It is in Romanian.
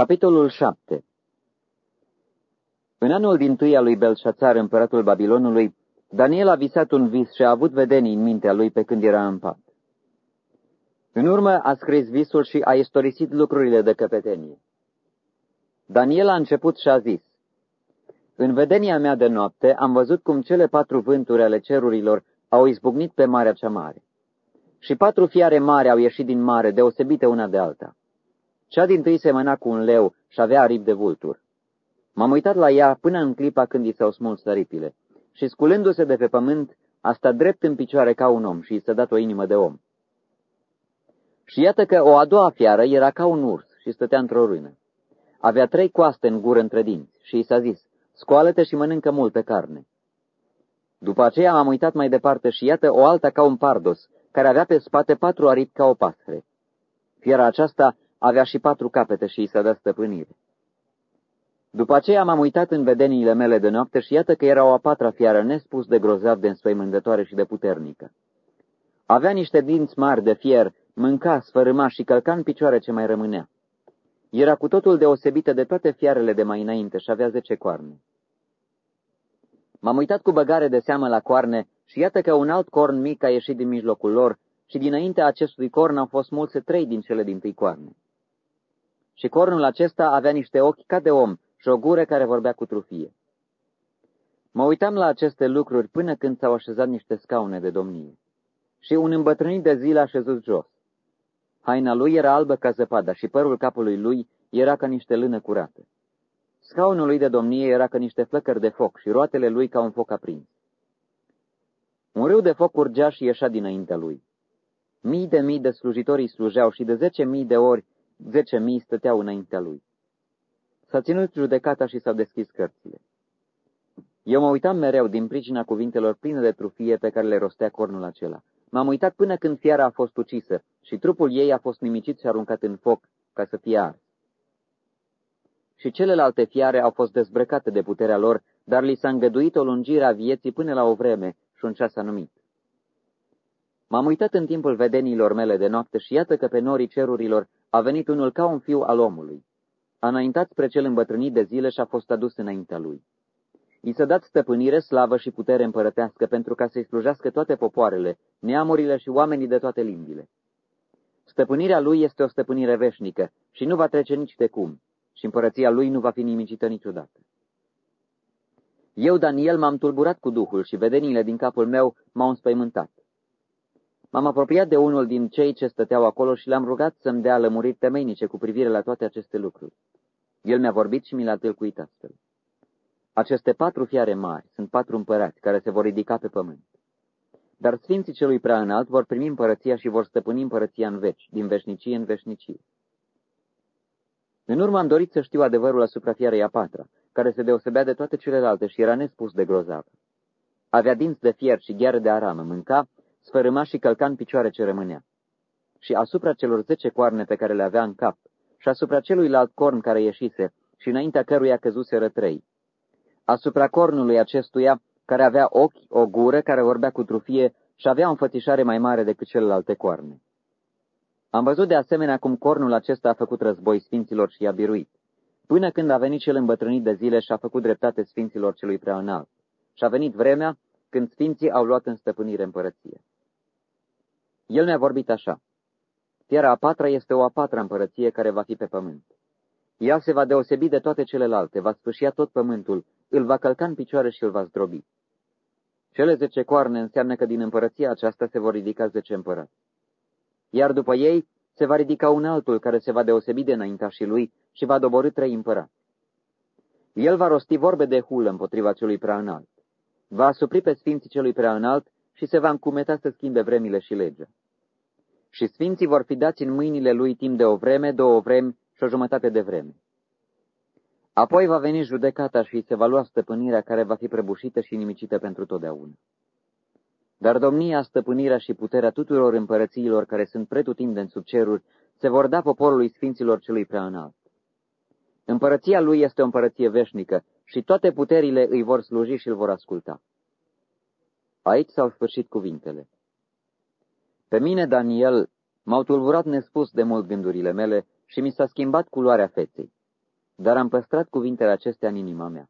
Capitolul 7 În anul din tâi al lui Belșațar, împăratul Babilonului, Daniel a visat un vis și a avut vedenii în mintea lui pe când era în pat. În urmă a scris visul și a istorisit lucrurile de căpetenie. Daniel a început și a zis, În vedenia mea de noapte am văzut cum cele patru vânturi ale cerurilor au izbucnit pe marea cea mare. Și patru fiare mari au ieșit din mare, deosebite una de alta. Cea din tâi semăna cu un leu și avea aripi de vultur. M-am uitat la ea până în clipa când i s-au smuls aripile și sculându-se de pe pământ, a stat drept în picioare ca un om și i s-a dat o inimă de om. Și iată că o a doua fiară era ca un urs și stătea într-o rână. Avea trei coaste în gură între dinți și i s-a zis, scoală-te și mănâncă multă carne. După aceea m-am uitat mai departe și iată o alta ca un pardos, care avea pe spate patru aripi ca o pasăre. Fiera aceasta avea și patru capete și i s-a dat stăpânire. După aceea m-am uitat în vedeniile mele de noapte și iată că era o a patra fiară nespus de grozav de înspăimântătoare și de puternică. Avea niște dinți mari de fier, mânca, sfărâma și călca în picioare ce mai rămânea. Era cu totul deosebită de toate fiarele de mai înainte și avea zece coarne. M-am uitat cu băgare de seamă la coarne și iată că un alt corn mic a ieșit din mijlocul lor și dinaintea acestui corn au fost mulse trei din cele din tâi coarne. Și cornul acesta avea niște ochi ca de om și o gură care vorbea cu trufie. Mă uitam la aceste lucruri până când s-au așezat niște scaune de domnie. Și un îmbătrânit de zile a șezut jos. Haina lui era albă ca zăpada și părul capului lui era ca niște lână curată. Scaunul lui de domnie era ca niște flăcări de foc și roatele lui ca un foc aprins. Un râu de foc urgea și ieșea dinaintea lui. Mii de mii de slujitori slujeau și de zece mii de ori zece mii stăteau înaintea lui. S-a ținut judecata și s-au deschis cărțile. Eu mă uitam mereu din pricina cuvintelor pline de trufie pe care le rostea cornul acela. M-am uitat până când fiara a fost ucisă și trupul ei a fost nimicit și aruncat în foc ca să fie ars. Și celelalte fiare au fost dezbrăcate de puterea lor, dar li s-a îngăduit o lungire a vieții până la o vreme și un ceas anumit. M-am uitat în timpul vedenilor mele de noapte și iată că pe norii cerurilor a venit unul ca un fiu al omului. A înaintat spre cel îmbătrânit de zile și a fost adus înaintea lui. I s-a dat stăpânire, slavă și putere împărătească pentru ca să-i slujească toate popoarele, neamurile și oamenii de toate limbile. Stăpânirea lui este o stăpânire veșnică și nu va trece nici de cum, și împărăția lui nu va fi nimicită niciodată. Eu, Daniel, m-am tulburat cu Duhul și vedeniile din capul meu m-au înspăimântat. M-am apropiat de unul din cei ce stăteau acolo și l-am rugat să-mi dea lămuriri temeinice cu privire la toate aceste lucruri. El mi-a vorbit și mi l-a tâlcuit astfel. Aceste patru fiare mari sunt patru împărați care se vor ridica pe pământ. Dar sfinții celui prea înalt vor primi împărăția și vor stăpâni împărăția în veci, din veșnicie în veșnicie. În urmă am dorit să știu adevărul asupra fiarei a patra, care se deosebea de toate celelalte și era nespus de grozavă. Avea dinți de fier și gheare de aramă, mânca sfărâma și călca în picioare ce rămânea. Și asupra celor zece coarne pe care le avea în cap, și asupra celuilalt corn care ieșise, și înaintea căruia căzuseră trei. Asupra cornului acestuia, care avea ochi, o gură, care vorbea cu trufie și avea o înfățișare mai mare decât celelalte coarne. Am văzut de asemenea cum cornul acesta a făcut război sfinților și i-a biruit, până când a venit cel îmbătrânit de zile și a făcut dreptate sfinților celui prea înalt. Și a venit vremea când sfinții au luat în stăpânire împărăție. El mi-a vorbit așa. Fiera a patra este o a patra împărăție care va fi pe pământ. Ea se va deosebi de toate celelalte, va sfâșia tot pământul, îl va călca în picioare și îl va zdrobi. Cele zece coarne înseamnă că din împărăția aceasta se vor ridica zece împărați. Iar după ei se va ridica un altul care se va deosebi de înaintașii lui și va doborâ trei împărați. El va rosti vorbe de hulă împotriva celui prea înalt. Va asupri pe sfinții celui prea înalt și se va încumeta să schimbe vremile și legea. Și sfinții vor fi dați în mâinile lui timp de o vreme, două vremi și o jumătate de vreme. Apoi va veni judecata și se va lua stăpânirea care va fi prăbușită și nimicită pentru totdeauna. Dar domnia, stăpânirea și puterea tuturor împărățiilor care sunt pretutindeni sub ceruri se vor da poporului sfinților celui prea înalt. Împărăția lui este o împărăție veșnică și toate puterile îi vor sluji și îl vor asculta. Aici s-au sfârșit cuvintele. Pe mine, Daniel, m-au tulburat nespus de mult gândurile mele și mi s-a schimbat culoarea feței. dar am păstrat cuvintele acestea în inima mea.